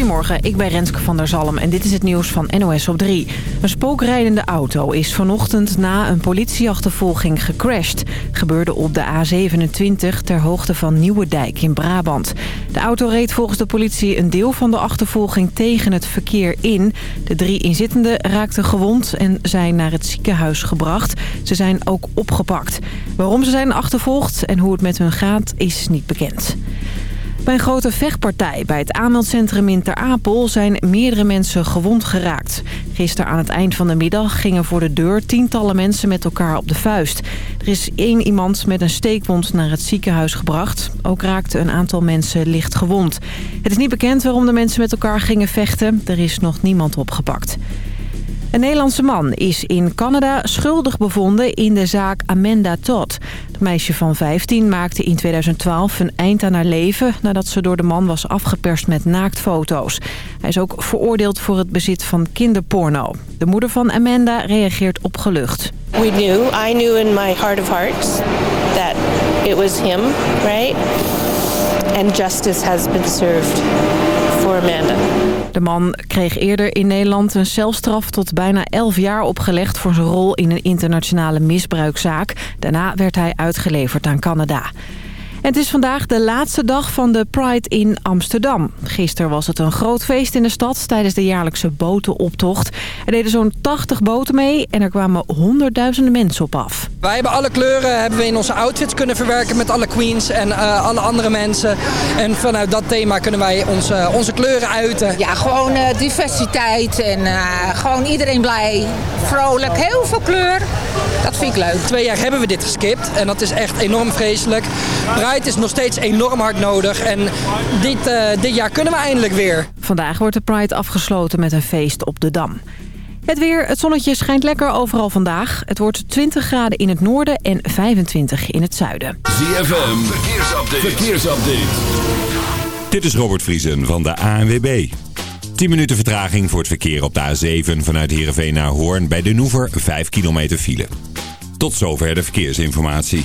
Goedemorgen, ik ben Renske van der Zalm en dit is het nieuws van NOS op 3. Een spookrijdende auto is vanochtend na een politieachtervolging gecrashed. Gebeurde op de A27 ter hoogte van Nieuwedijk in Brabant. De auto reed volgens de politie een deel van de achtervolging tegen het verkeer in. De drie inzittenden raakten gewond en zijn naar het ziekenhuis gebracht. Ze zijn ook opgepakt. Waarom ze zijn achtervolgd en hoe het met hun gaat is niet bekend. Bij een grote vechtpartij bij het aanmeldcentrum in Ter Apel zijn meerdere mensen gewond geraakt. Gisteren aan het eind van de middag gingen voor de deur tientallen mensen met elkaar op de vuist. Er is één iemand met een steekwond naar het ziekenhuis gebracht. Ook raakte een aantal mensen licht gewond. Het is niet bekend waarom de mensen met elkaar gingen vechten. Er is nog niemand opgepakt. Een Nederlandse man is in Canada schuldig bevonden in de zaak Amanda Todd. Het meisje van 15 maakte in 2012 een eind aan haar leven... nadat ze door de man was afgeperst met naaktfoto's. Hij is ook veroordeeld voor het bezit van kinderporno. De moeder van Amanda reageert opgelucht. We knew, I knew in my heart of hearts that it was him, right? And justice has been served for Amanda. De man kreeg eerder in Nederland een celstraf tot bijna 11 jaar opgelegd... voor zijn rol in een internationale misbruikzaak. Daarna werd hij uitgeleverd aan Canada. Het is vandaag de laatste dag van de Pride in Amsterdam. Gisteren was het een groot feest in de stad tijdens de jaarlijkse botenoptocht. Er deden zo'n 80 boten mee en er kwamen honderdduizenden mensen op af. Wij hebben alle kleuren hebben we in onze outfits kunnen verwerken met alle queens en uh, alle andere mensen. En vanuit dat thema kunnen wij onze, onze kleuren uiten. Ja, gewoon uh, diversiteit en uh, gewoon iedereen blij, vrolijk, heel veel kleur. Dat vind ik leuk. Twee jaar hebben we dit geskipt en dat is echt enorm vreselijk. Pride is nog steeds enorm hard nodig en dit, dit jaar kunnen we eindelijk weer. Vandaag wordt de Pride afgesloten met een feest op de Dam. Het weer, het zonnetje schijnt lekker overal vandaag. Het wordt 20 graden in het noorden en 25 in het zuiden. ZFM, verkeersupdate. verkeersupdate. Dit is Robert Vriesen van de ANWB. 10 minuten vertraging voor het verkeer op de A7 vanuit Heerenveen naar Hoorn bij de Noever 5 kilometer file. Tot zover de verkeersinformatie.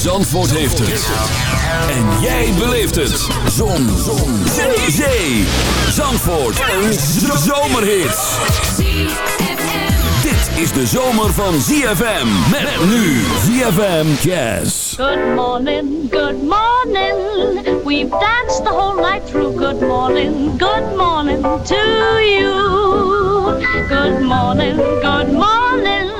Zandvoort heeft het. En jij beleeft het. Zon. Zon. Zee. Zee. Zandvoort. Een zomerhit. Dit is de zomer van ZFM. Met nu ZFM Jazz. Good morning, good morning. We've danced the whole night through. Good morning, good morning to you. Good morning, good morning.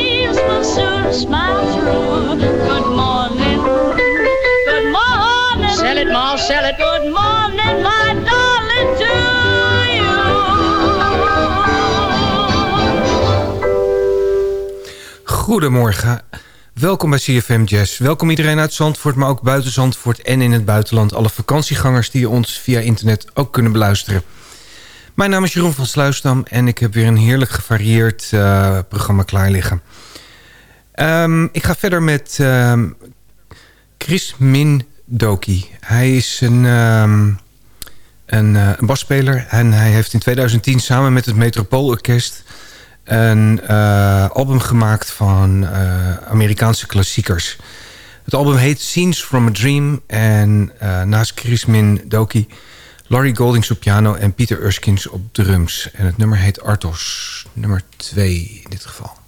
Christmas soon. Good morning, good morning. It, Ma, it. Good morning, my darling, to you. Goedemorgen. Welkom bij CFM Jazz. Welkom iedereen uit Zandvoort, maar ook buiten Zandvoort en in het buitenland. Alle vakantiegangers die ons via internet ook kunnen beluisteren. Mijn naam is Jeroen van Sluisdam en ik heb weer een heerlijk gevarieerd uh, programma klaar liggen. Um, ik ga verder met um, Chris Min Doki. Hij is een, een, uh, een basspeler en hij heeft in 2010 samen met het Metropoolorkest een uh, album gemaakt van Amerikaanse klassiekers. Het album heet Scenes from a Dream en naast Chris Min Doki... Laurie Goldings op piano en Peter Erskines op drums. En het nummer heet Artos, nummer 2 in dit geval.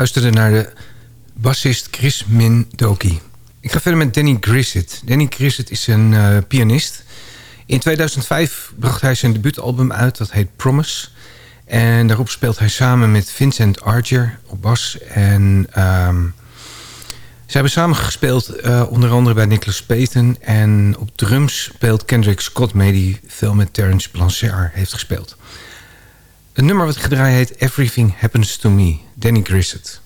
Luisterde naar de bassist Chris Mindoki. Ik ga verder met Danny Grissett. Danny Grissett is een uh, pianist. In 2005 bracht hij zijn debuutalbum uit, dat heet Promise. En daarop speelt hij samen met Vincent Archer op bas. En um, ze hebben samen gespeeld, uh, onder andere bij Nicholas Payton. En op drums speelt Kendrick Scott mee, die veel met Terence Blanchard heeft gespeeld. Het nummer wat ik gedraaid heet Everything Happens to Me, Danny Grissett.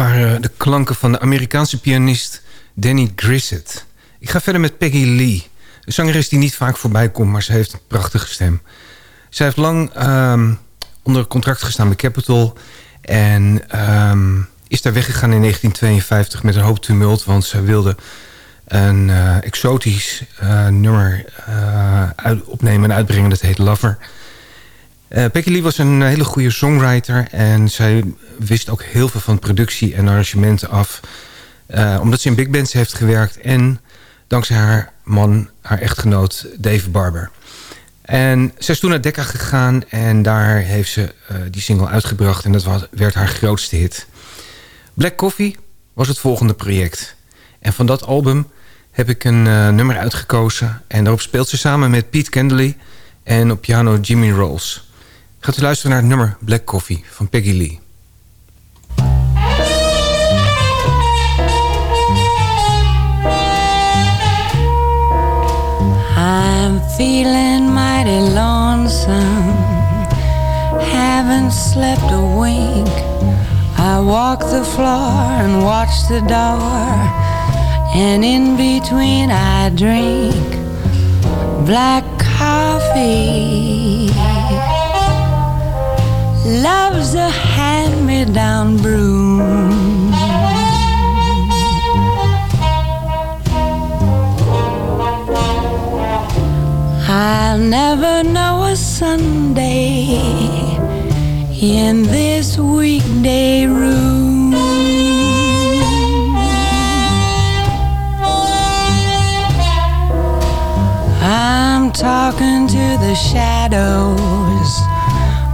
Waren de klanken van de Amerikaanse pianist Danny Grissett. Ik ga verder met Peggy Lee. Een zangeres die niet vaak voorbij komt, maar ze heeft een prachtige stem. Zij heeft lang um, onder contract gestaan bij Capitol... en um, is daar weggegaan in 1952 met een hoop tumult... want zij wilde een uh, exotisch uh, nummer uit, opnemen en uitbrengen. Dat heet Lover. Peggy Lee was een hele goede songwriter... en zij wist ook heel veel van productie en arrangementen af... omdat ze in big bands heeft gewerkt... en dankzij haar man, haar echtgenoot Dave Barber. En zij is toen naar Decca gegaan en daar heeft ze uh, die single uitgebracht... en dat was, werd haar grootste hit. Black Coffee was het volgende project. En van dat album heb ik een nummer uitgekozen... en daarop speelt ze samen met Pete Kendley en op piano Jimmy Rolls. Gaat u luisteren naar het nummer Black Coffee van Peggy Lee. I'm feeling mighty lonesome. Haven't slept a wink. I walk the floor and watch the door. And in between, I drink black coffee. Love's a hand me down broom. I'll never know a Sunday in this weekday room. I'm talking to the shadows,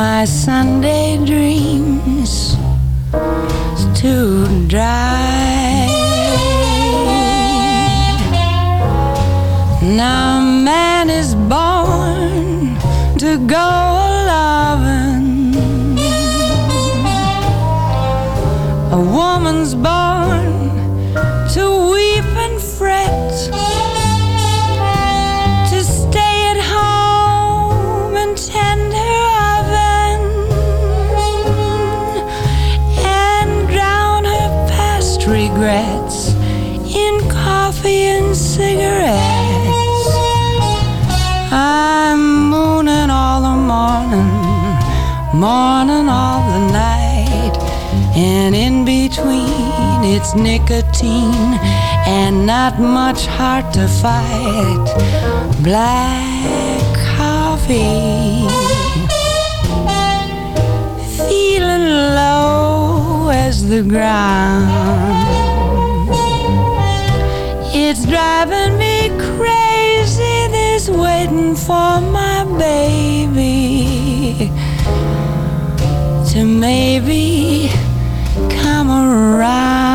my Sunday dreams too dry. Now man is born to go morning all the night, and in between it's nicotine and not much heart to fight. Black coffee, feeling low as the ground. It's driving me crazy, this waiting for my baby maybe come around.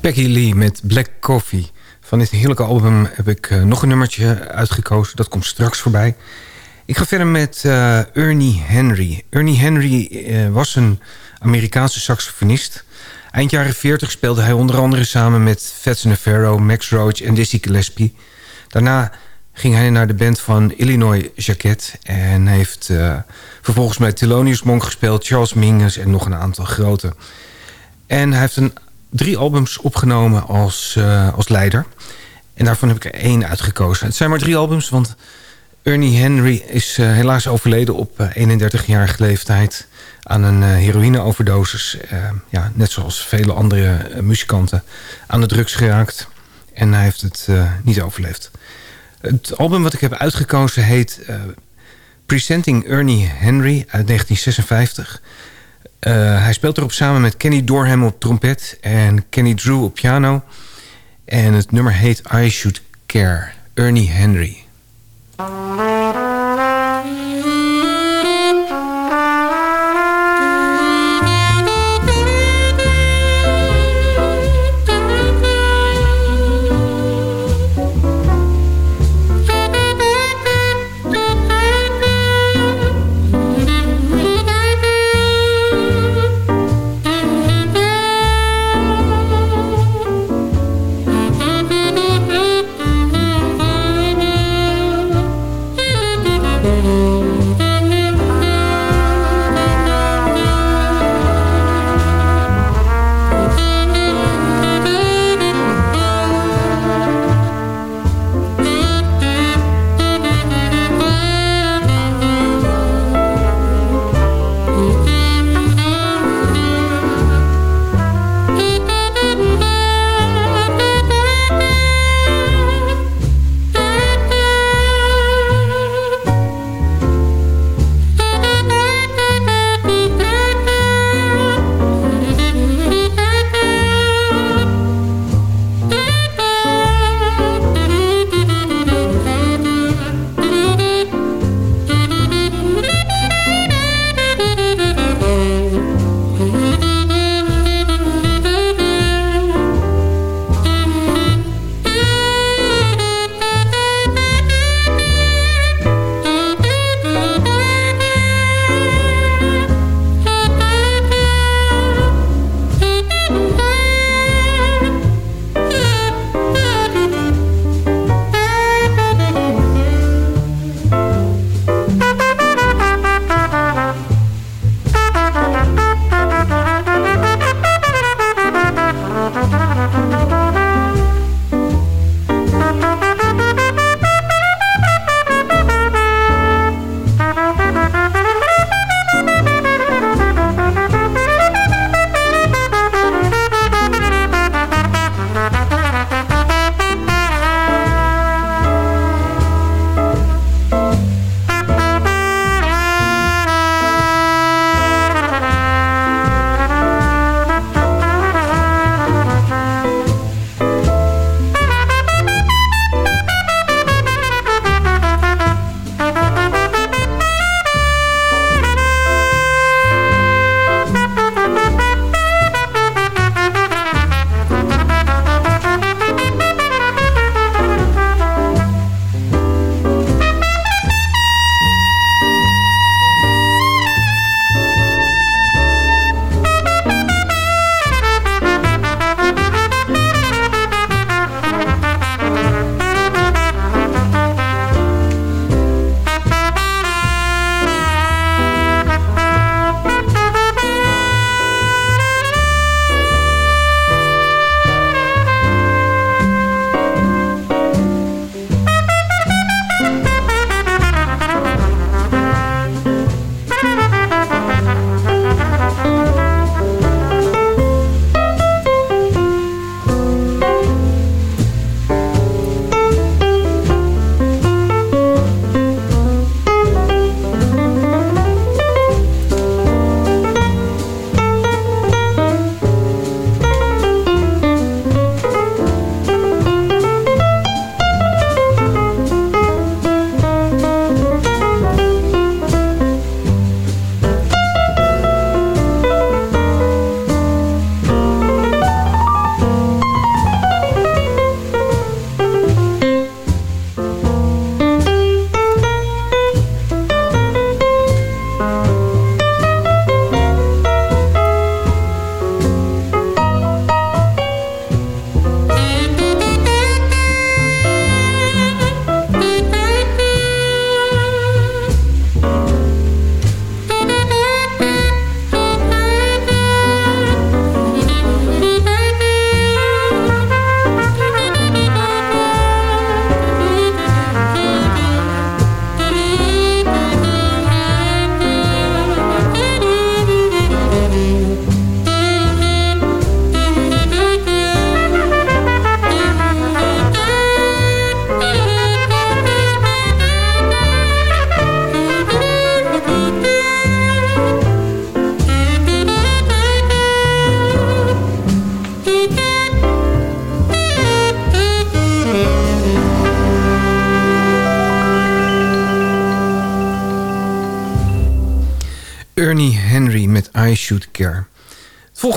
Peggy Lee met Black Coffee. Van dit heerlijke album heb ik uh, nog een nummertje uitgekozen. Dat komt straks voorbij. Ik ga verder met uh, Ernie Henry. Ernie Henry uh, was een Amerikaanse saxofonist. Eind jaren 40 speelde hij onder andere samen met Fats Navarro, Max Roach en Dizzy Gillespie. Daarna ging hij naar de band van Illinois Jacquet... en heeft vervolgens met Thelonious Monk gespeeld... Charles Mingus en nog een aantal grote. En hij heeft een drie albums opgenomen als, als leider. En daarvan heb ik er één uitgekozen. Het zijn maar drie albums, want Ernie Henry is uh, helaas overleden op uh, 31-jarige leeftijd... aan een heroïneoverdosis. ja, net zoals vele andere muzikanten aan de drugs geraakt. En hij heeft het niet overleefd. Het album wat ik heb uitgekozen heet Presenting Ernie Henry uit 1956. Uh, hij speelt erop samen met Kenny Dorham op trompet en Kenny Drew op piano. En het nummer heet I Should Care, Ernie Henry. I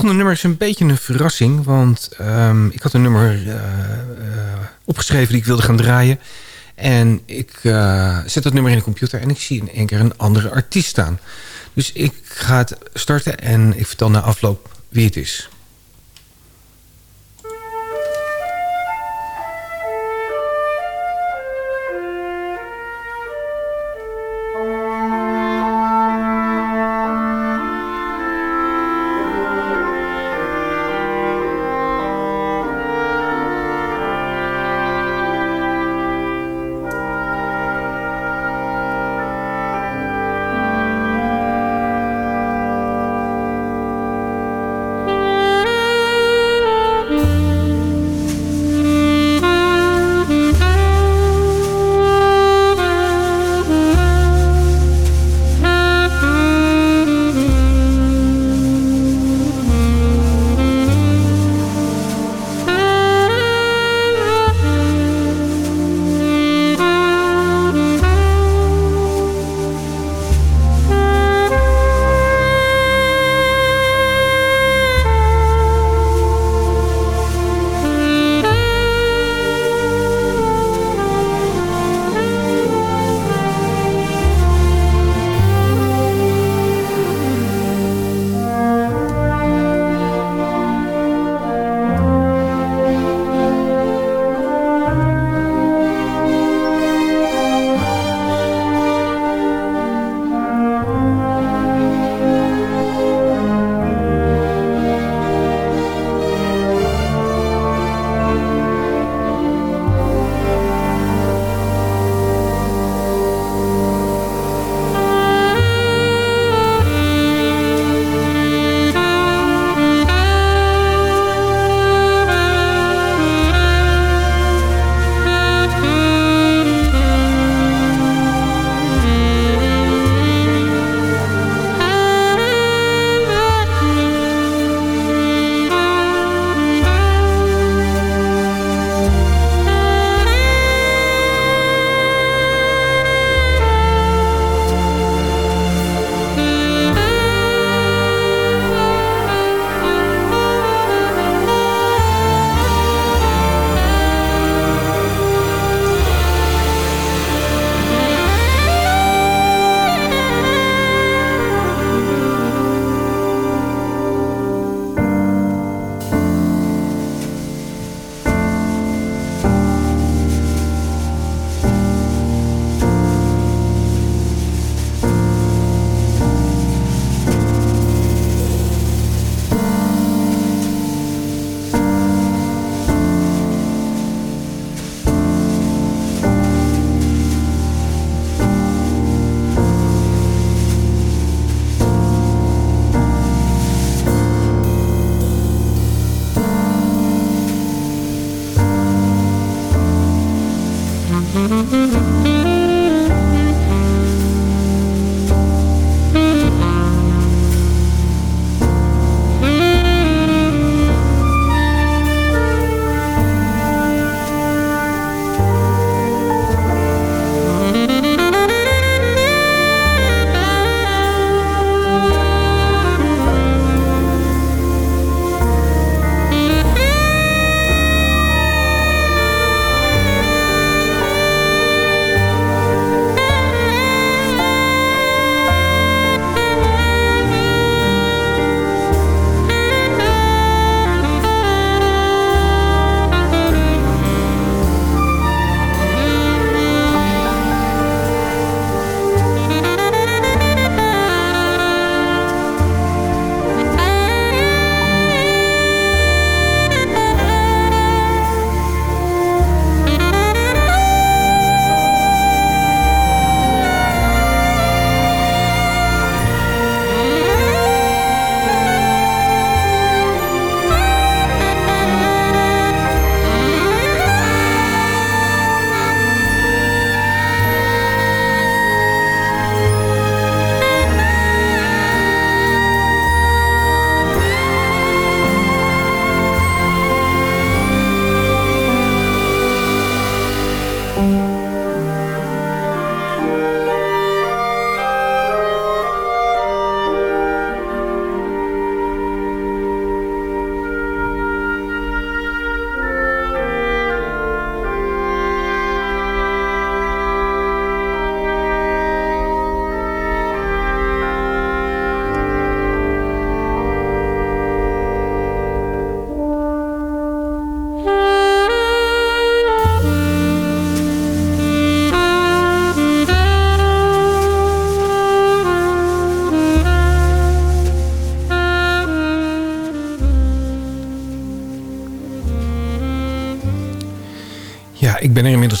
volgende nummer is een beetje een verrassing. Want um, ik had een nummer uh, uh, opgeschreven die ik wilde gaan draaien. En ik uh, zet dat nummer in de computer en ik zie in één keer een andere artiest staan. Dus ik ga het starten en ik vertel na afloop wie het is.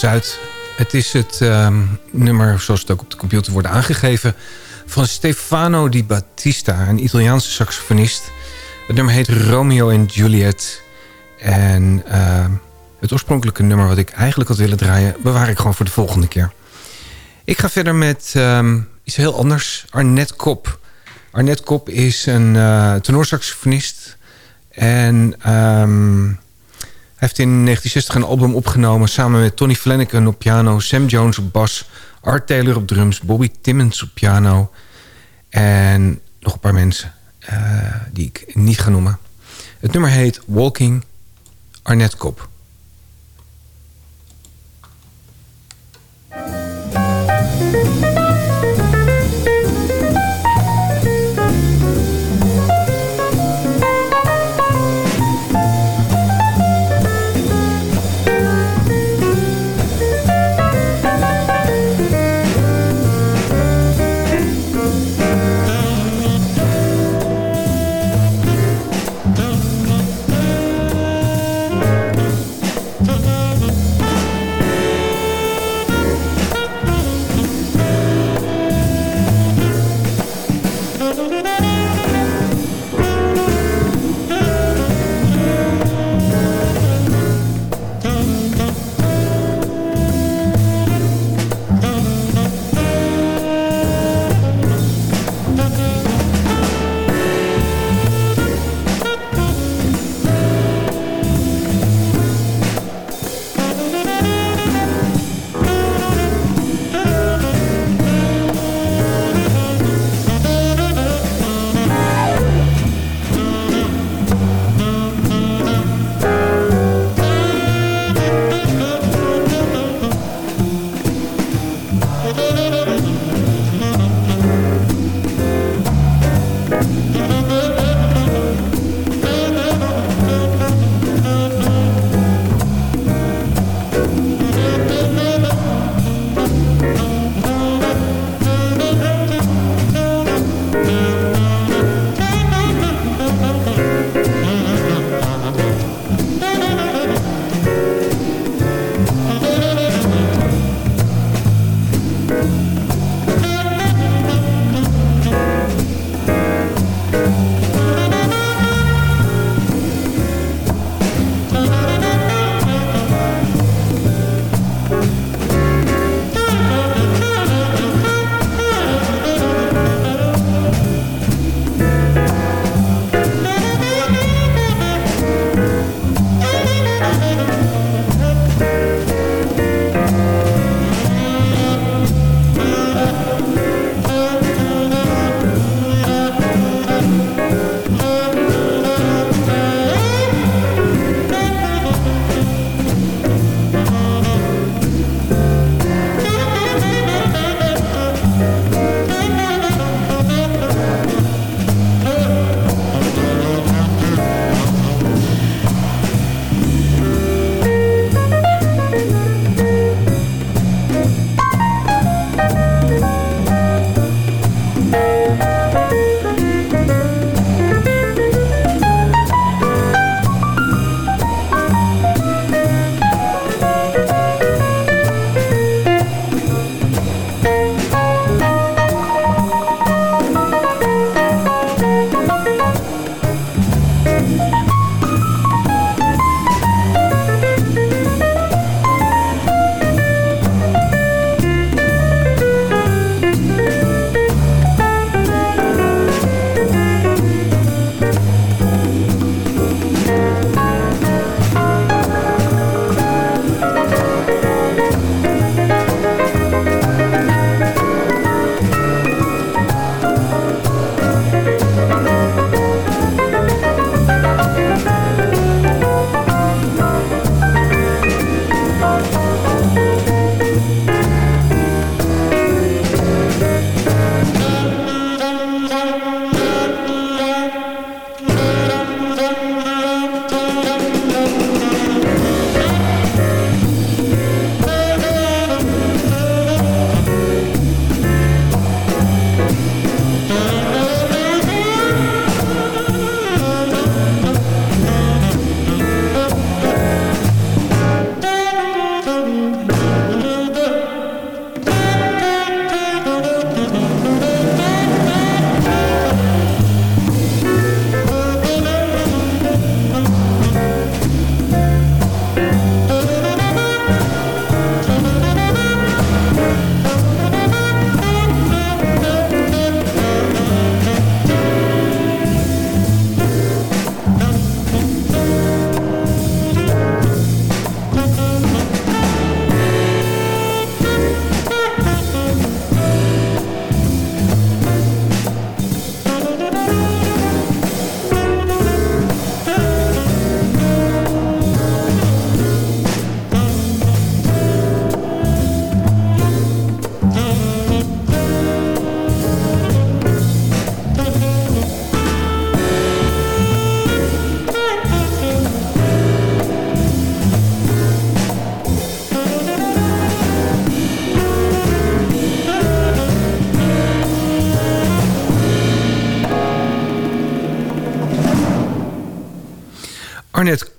Inmiddels uit. Het is het ehm, nummer, zoals het ook op de computer wordt aangegeven... van Stefano Di Battista, een Italiaanse saxofonist. Het nummer heet Romeo en Juliet. En ehm, het oorspronkelijke nummer wat ik eigenlijk had willen draaien... bewaar ik gewoon voor de volgende keer. Ik ga verder met ehm, iets heel anders. Arnett Kop. Arnett Kop is een uh, tenorsaxofonist. En heeft in 1960 een album opgenomen samen met Tony Flanagan op piano... Sam Jones op bas, Art Taylor op drums, Bobby Timmons op piano... en nog een paar mensen eh, die ik niet ga noemen. Het nummer heet Walking Arnett Kop.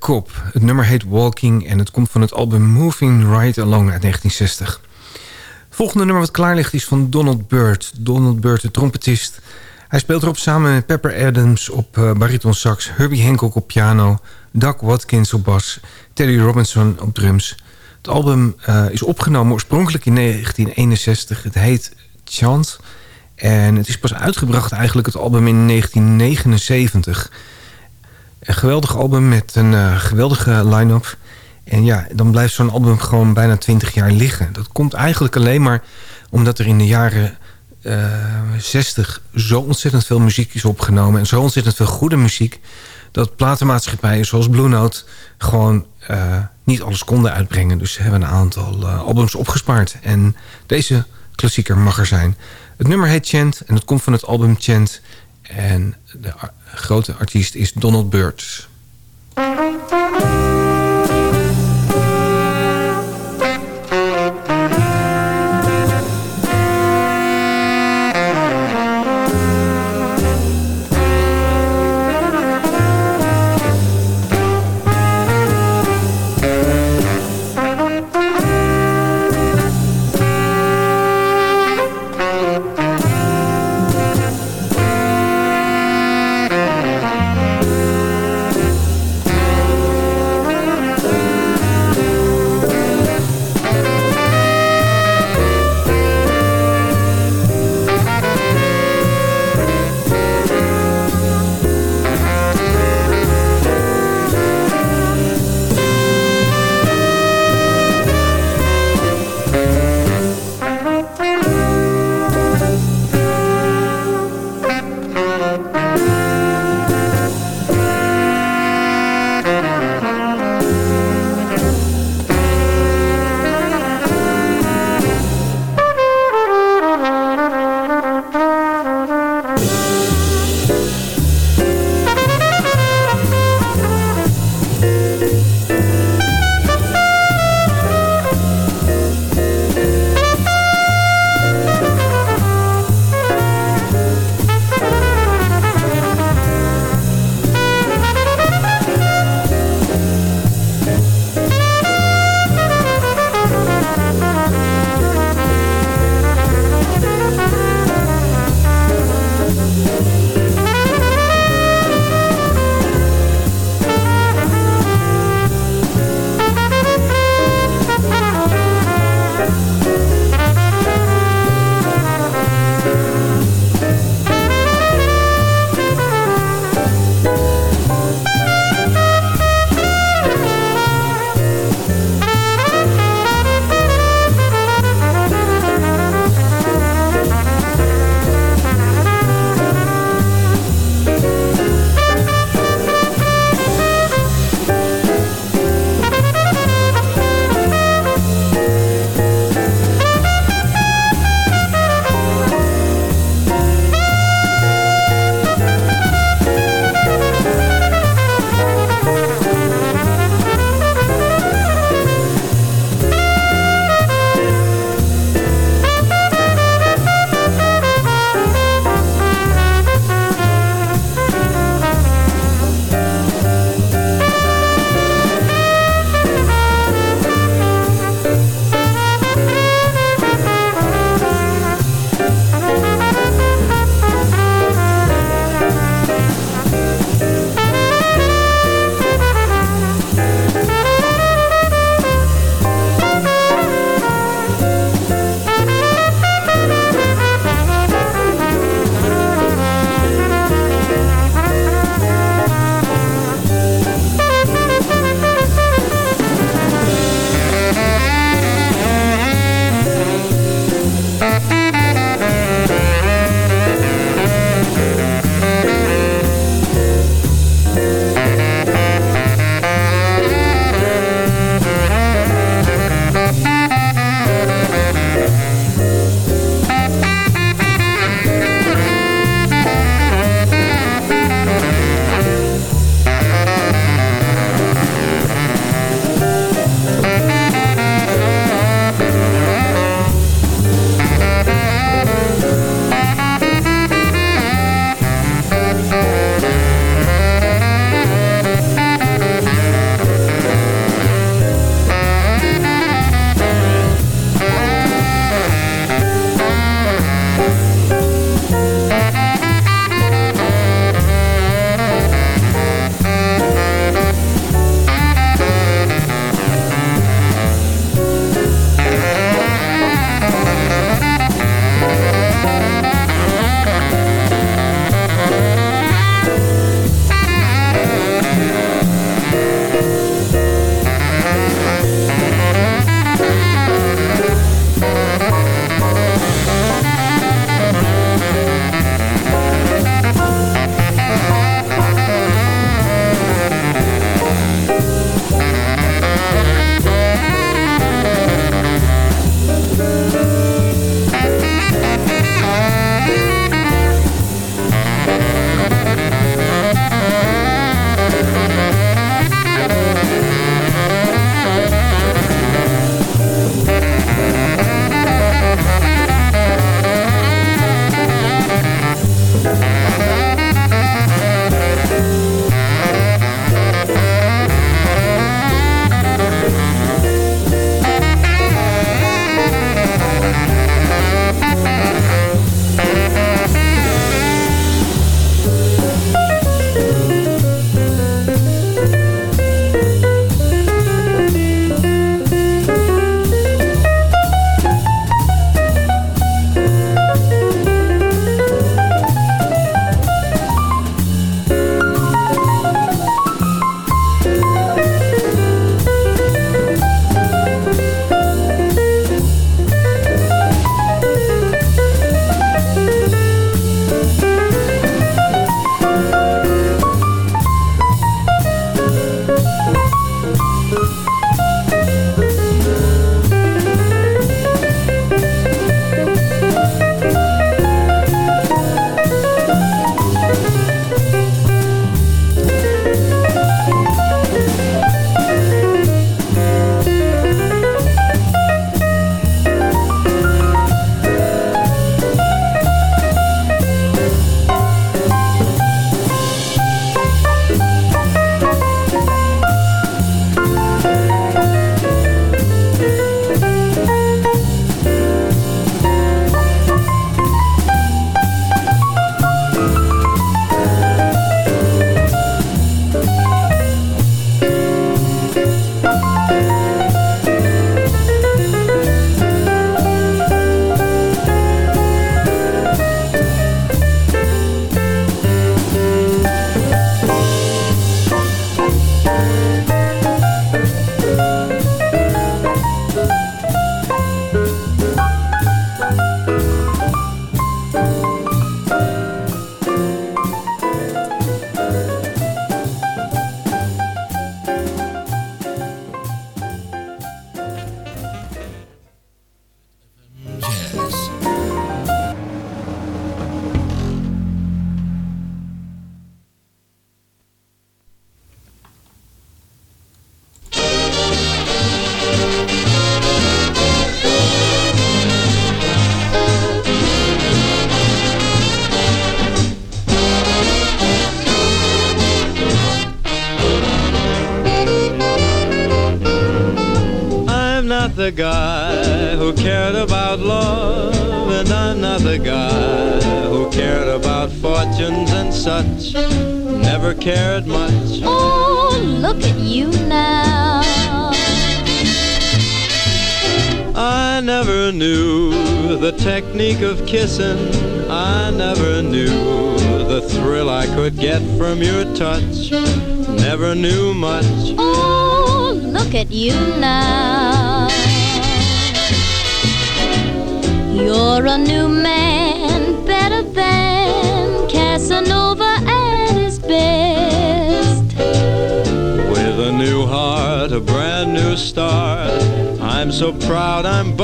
Het nummer heet Walking en het komt van het album Moving Right Along uit 1960. Het volgende nummer wat klaar ligt is van Donald Byrd. Donald Byrd, de trompetist. Hij speelt erop samen met Pepper Adams op uh, bariton sax... Herbie Hancock op piano, Doug Watkins op bas... Teddy Robinson op drums. Het album uh, is opgenomen oorspronkelijk in 1961. Het heet Chant... En het is pas uitgebracht eigenlijk het album in 1979. Een geweldig album met een uh, geweldige line-up. En ja, dan blijft zo'n album gewoon bijna 20 jaar liggen. Dat komt eigenlijk alleen maar omdat er in de jaren uh, 60 zo ontzettend veel muziek is opgenomen. En zo ontzettend veel goede muziek. Dat platenmaatschappijen zoals Blue Note gewoon uh, niet alles konden uitbrengen. Dus ze hebben een aantal albums opgespaard. En deze klassieker mag er zijn. Het nummer heet Chant en het komt van het album Chant. En de grote artiest is Donald Byrd.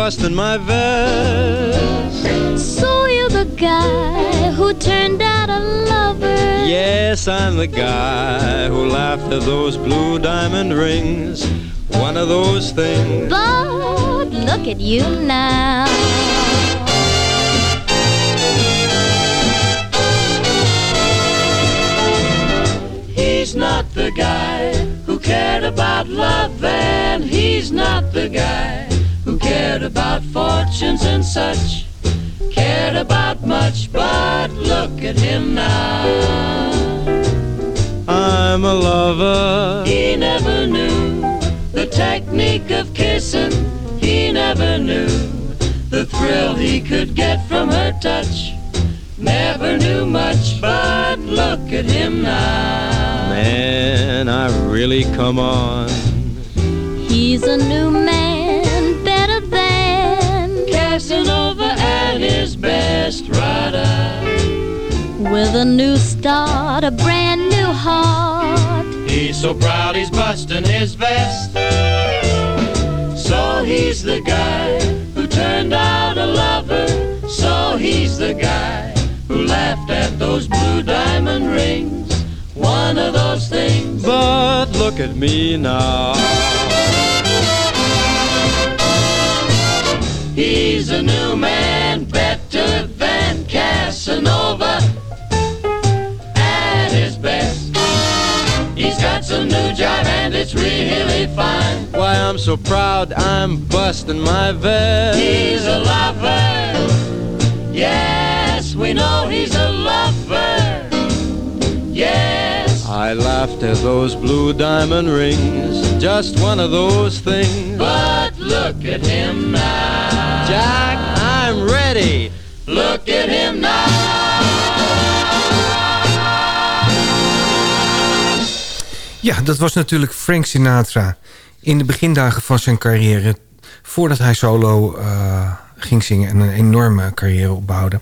Proud I'm my vest. So you're the guy who turned out a lover. Yes, I'm the guy who laughed at those blue diamond rings. One of those things. But look at you now. He's not the guy who cared about love, and he's not the guy who cared about fortunes and such. Cared about much, but look at him now. I'm a lover. He never knew the technique of kissing. He never knew the thrill he could get from her touch. Never knew much, but look at him now. Man, I really come on. He's a new man, with a new start, a brand new heart. He's so proud he's busting his vest. So he's the guy who turned out a lover. So he's the guy who laughed at those blue diamond rings. One of those things. But look at me now. He's a new man, better than Casanova. Jive and it's really fine. Why I'm so proud I'm busting my vest. He's a lover. Yes, we know he's a lover. Yes. I laughed at those blue diamond rings. Just one of those things. But look at him now. Jack, I'm ready. Look at him Ja, dat was natuurlijk Frank Sinatra. In de begindagen van zijn carrière. Voordat hij solo eh, ging zingen en een enorme carrière opbouwde.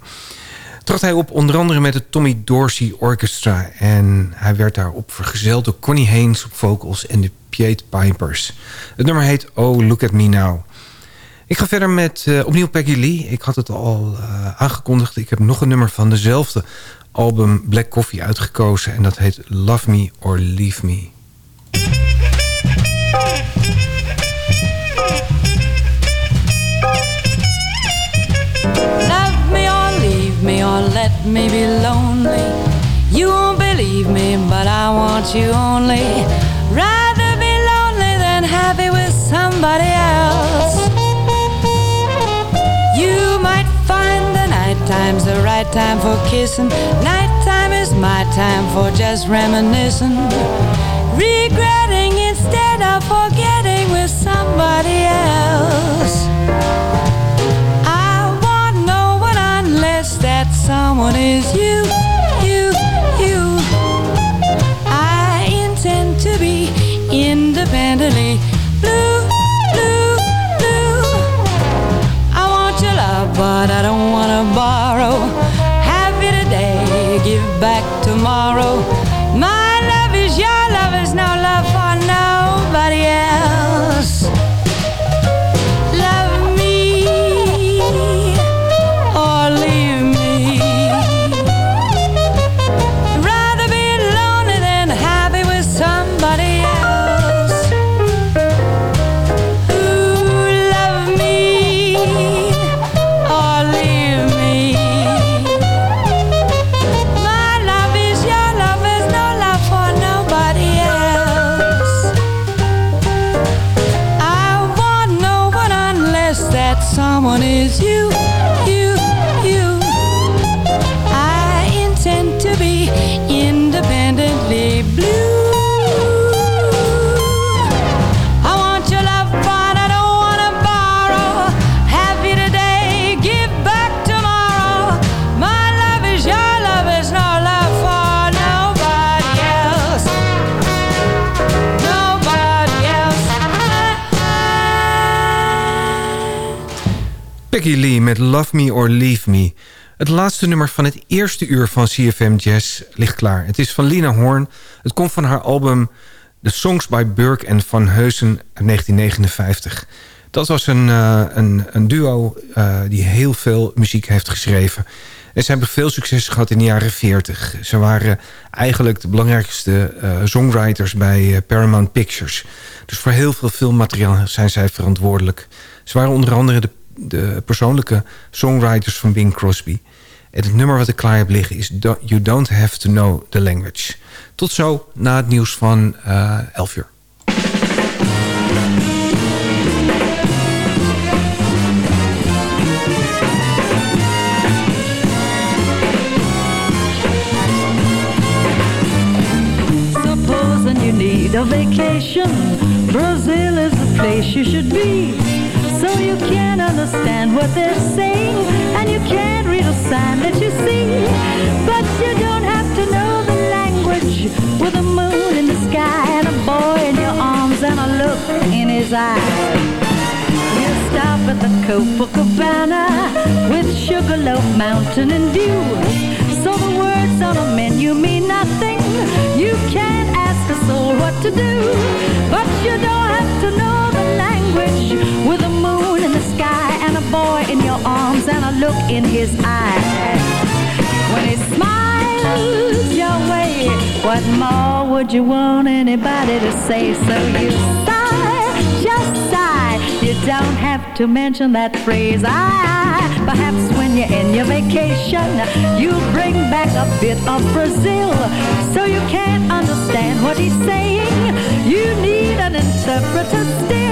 Trad hij op onder andere met het Tommy Dorsey Orchestra. En hij werd daarop vergezeld door Connie Haynes op vocals en de Piet Pipers. Het nummer heet Oh Look At Me Now. Ik ga verder met eh, opnieuw Peggy Lee. Ik had het al eh, aangekondigd. Ik heb nog een nummer van dezelfde album Black Coffee uitgekozen. En dat heet Love Me or Leave Me. Time for kissing. Nighttime is my time for just reminiscing. Regretting instead of forgetting with somebody else. I want no one unless that someone is you, you, you. someone is you. Lee met Love Me or Leave Me. Het laatste nummer van het eerste uur van CFM Jazz ligt klaar. Het is van Lina Horn. Het komt van haar album The Songs by Burke en Van Heusen uit 1959. Dat was een, uh, een, een, duo uh, die heel veel muziek heeft geschreven. En ze hebben veel succes gehad in de jaren 40. Ze waren eigenlijk de belangrijkste uh, songwriters bij Paramount Pictures. Dus voor heel veel filmmateriaal zijn zij verantwoordelijk. Ze waren onder andere de, de persoonlijke songwriters van Bing Crosby. En het nummer wat ik klaar heb liggen is You Don't Have To Know The Language. Tot zo na het nieuws van uh, 11 uur. Supposing you need a vacation Brazil is the place you should be So you can't understand what they're saying And you can't read a sign that you see. But you don't have to know the language With a moon in the sky And a boy in your arms And a look in his eyes You stop at the Copacabana With Sugarloaf Mountain in view. So the words on a menu mean nothing. You can't ask a soul what to do But you don't have to know With a moon in the sky And a boy in your arms And a look in his eyes. When he smiles your way What more would you want anybody to say? So you sigh, just sigh. You don't have to mention that phrase. I Perhaps when you're in your vacation You'll bring back a bit of Brazil. So you can't understand what he's saying. You need an interpreter still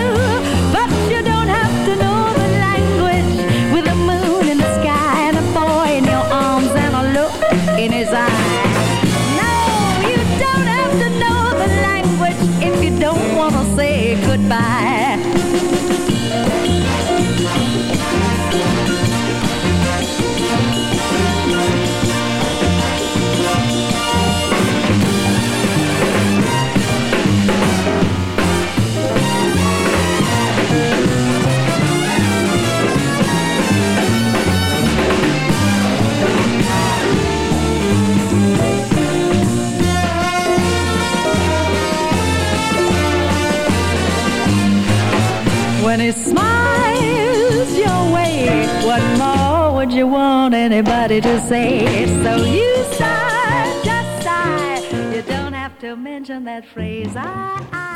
Smiles your way, what more would you want anybody to say? So you sigh, just sigh. You don't have to mention that phrase. I, I...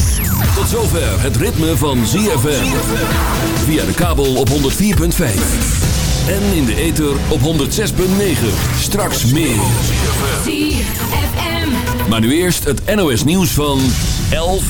Tot zover het ritme van ZFM. Via de kabel op 104.5. En in de ether op 106.9. Straks meer. ZFM. Maar nu eerst het NOS nieuws van 11